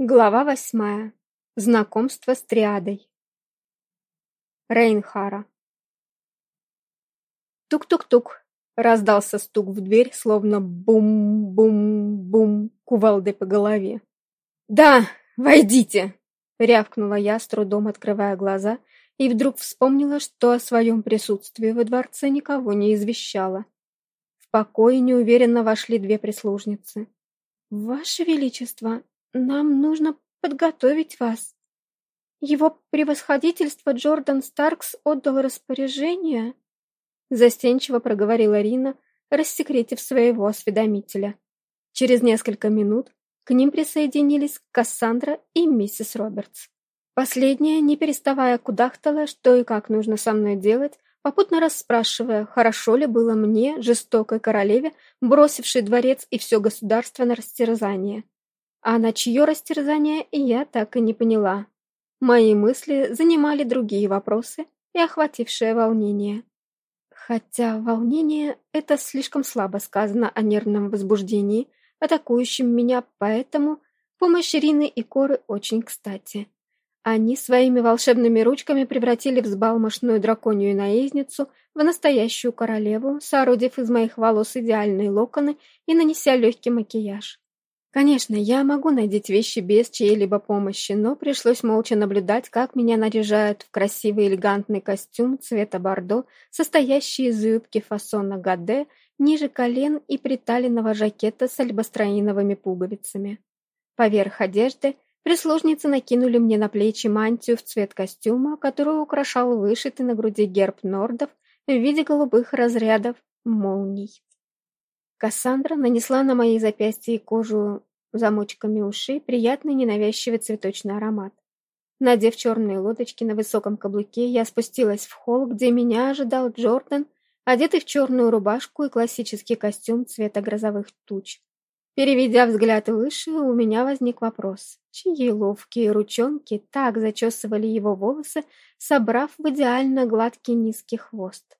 Глава восьмая. Знакомство с триадой. Рейнхара. Тук-тук-тук. Раздался стук в дверь, словно бум-бум-бум кувалдой по голове. «Да, войдите!» — рявкнула я, с трудом открывая глаза, и вдруг вспомнила, что о своем присутствии во дворце никого не извещала. В покое неуверенно вошли две прислужницы. «Ваше Величество, нам нужно подготовить вас. Его превосходительство Джордан Старкс отдал распоряжение, застенчиво проговорила Рина, рассекретив своего осведомителя. Через несколько минут к ним присоединились Кассандра и миссис Робертс. Последняя, не переставая кудахтала, что и как нужно со мной делать, попутно расспрашивая, хорошо ли было мне, жестокой королеве, бросившей дворец и все государство на растерзание. А на чье растерзание я так и не поняла. Мои мысли занимали другие вопросы и охватившее волнение. Хотя волнение — это слишком слабо сказано о нервном возбуждении, атакующем меня, поэтому помощь Ирины и Коры очень кстати. Они своими волшебными ручками превратили взбалмошную драконью наездницу в настоящую королеву, соорудив из моих волос идеальные локоны и нанеся легкий макияж. Конечно, я могу надеть вещи без чьей-либо помощи, но пришлось молча наблюдать, как меня наряжают в красивый элегантный костюм цвета бордо, состоящий из юбки фасона гаде, ниже колен и приталенного жакета с альбастроиновыми пуговицами. Поверх одежды прислужницы накинули мне на плечи мантию в цвет костюма, которую украшал вышитый на груди герб нордов в виде голубых разрядов молний. Кассандра нанесла на мои запястья и кожу замочками ушей приятный ненавязчивый цветочный аромат. Надев черные лодочки на высоком каблуке, я спустилась в холл, где меня ожидал Джордан, одетый в черную рубашку и классический костюм цвета грозовых туч. Переведя взгляд выше, у меня возник вопрос, чьи ловкие ручонки так зачесывали его волосы, собрав в идеально гладкий низкий хвост.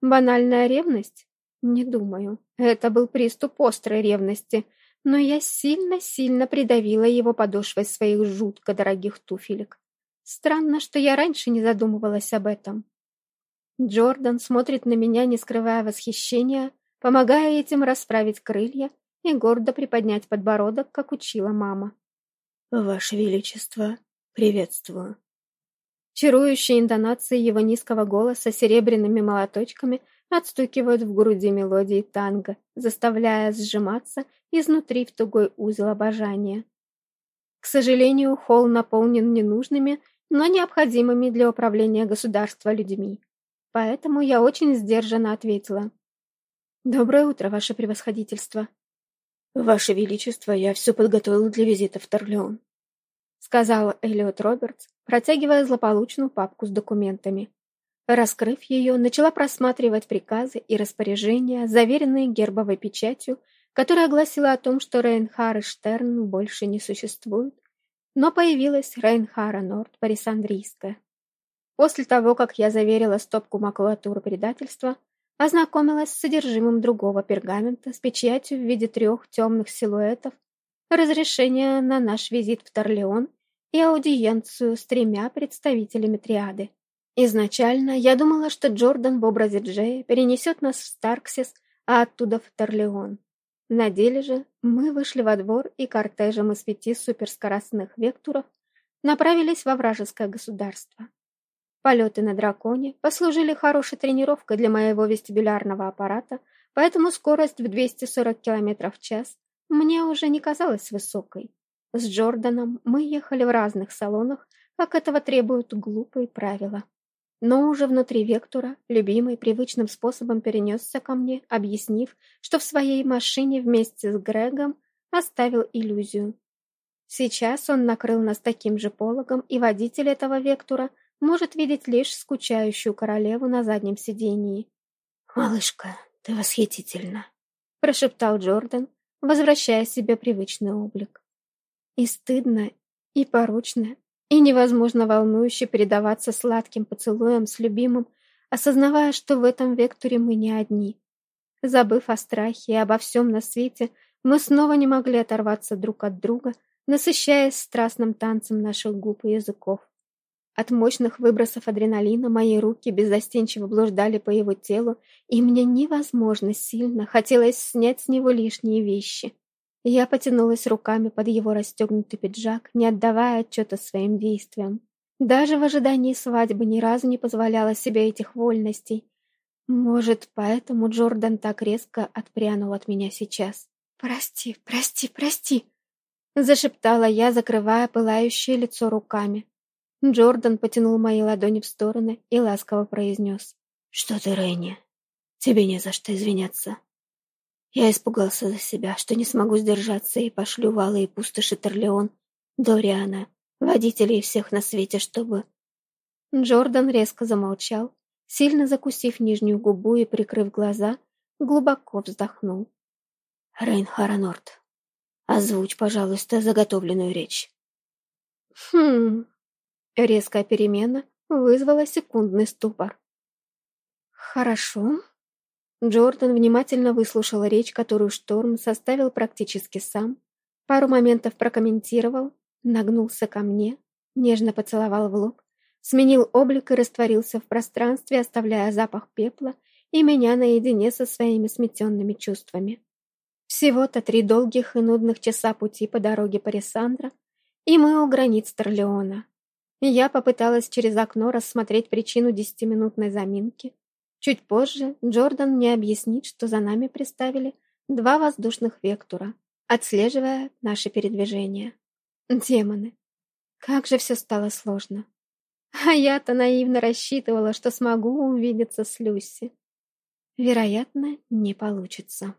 Банальная ревность? Не думаю. Это был приступ острой ревности, но я сильно-сильно придавила его подошвой своих жутко дорогих туфелек. Странно, что я раньше не задумывалась об этом. Джордан смотрит на меня, не скрывая восхищения, помогая этим расправить крылья и гордо приподнять подбородок, как учила мама. «Ваше Величество, приветствую». Чарующие интонации его низкого голоса серебряными молоточками отстукивают в груди мелодии танго, заставляя сжиматься изнутри в тугой узел обожания. К сожалению, холл наполнен ненужными, но необходимыми для управления государства людьми. Поэтому я очень сдержанно ответила. «Доброе утро, ваше превосходительство». «Ваше величество, я все подготовил для визита в Торлеон», сказал Эллиот Робертс, протягивая злополучную папку с документами. Раскрыв ее, начала просматривать приказы и распоряжения, заверенные гербовой печатью, которая гласила о том, что Рейнхар и Штерн больше не существуют, но появилась Рейнхара Норд Парисандрийская. После того, как я заверила стопку макулатуры предательства, ознакомилась с содержимым другого пергамента с печатью в виде трех темных силуэтов, разрешение на наш визит в Торлеон и аудиенцию с тремя представителями триады. Изначально я думала, что Джордан в образе Джея перенесет нас в Старксис, а оттуда в Торлеон. На деле же мы вышли во двор и кортежем из пяти суперскоростных векторов направились во вражеское государство. Полеты на драконе послужили хорошей тренировкой для моего вестибулярного аппарата, поэтому скорость в 240 км в час мне уже не казалась высокой. С Джорданом мы ехали в разных салонах, как этого требуют глупые правила. Но уже внутри Вектора любимый привычным способом перенесся ко мне, объяснив, что в своей машине вместе с Грегом оставил иллюзию. Сейчас он накрыл нас таким же пологом, и водитель этого Вектора может видеть лишь скучающую королеву на заднем сидении. «Малышка, ты восхитительна», — прошептал Джордан, возвращая себе привычный облик. И стыдно, и порочно, и невозможно волнующе предаваться сладким поцелуям с любимым, осознавая, что в этом векторе мы не одни. Забыв о страхе и обо всем на свете, мы снова не могли оторваться друг от друга, насыщаясь страстным танцем наших губ и языков. От мощных выбросов адреналина мои руки беззастенчиво блуждали по его телу, и мне невозможно сильно хотелось снять с него лишние вещи. Я потянулась руками под его расстегнутый пиджак, не отдавая отчета своим действиям. Даже в ожидании свадьбы ни разу не позволяла себе этих вольностей. Может, поэтому Джордан так резко отпрянул от меня сейчас. «Прости, прости, прости!» Зашептала я, закрывая пылающее лицо руками. Джордан потянул мои ладони в стороны и ласково произнес. «Что ты, Рейни? Тебе не за что извиняться. Я испугался за себя, что не смогу сдержаться и пошлю Вала и пустоши Торлеон, Дориана, водителей всех на свете, чтобы...» Джордан резко замолчал, сильно закусив нижнюю губу и прикрыв глаза, глубоко вздохнул. «Рейн Харанорт, озвучь, пожалуйста, заготовленную речь». «Хм...» Резкая перемена вызвала секундный ступор. «Хорошо». Джордан внимательно выслушал речь, которую Шторм составил практически сам, пару моментов прокомментировал, нагнулся ко мне, нежно поцеловал в лоб, сменил облик и растворился в пространстве, оставляя запах пепла и меня наедине со своими сметенными чувствами. Всего-то три долгих и нудных часа пути по дороге Парисандра, и мы у границ Торлеона. Я попыталась через окно рассмотреть причину десятиминутной заминки. Чуть позже Джордан мне объяснит, что за нами приставили два воздушных вектора, отслеживая наше передвижение. Демоны! Как же все стало сложно. А я-то наивно рассчитывала, что смогу увидеться с Люси. Вероятно, не получится.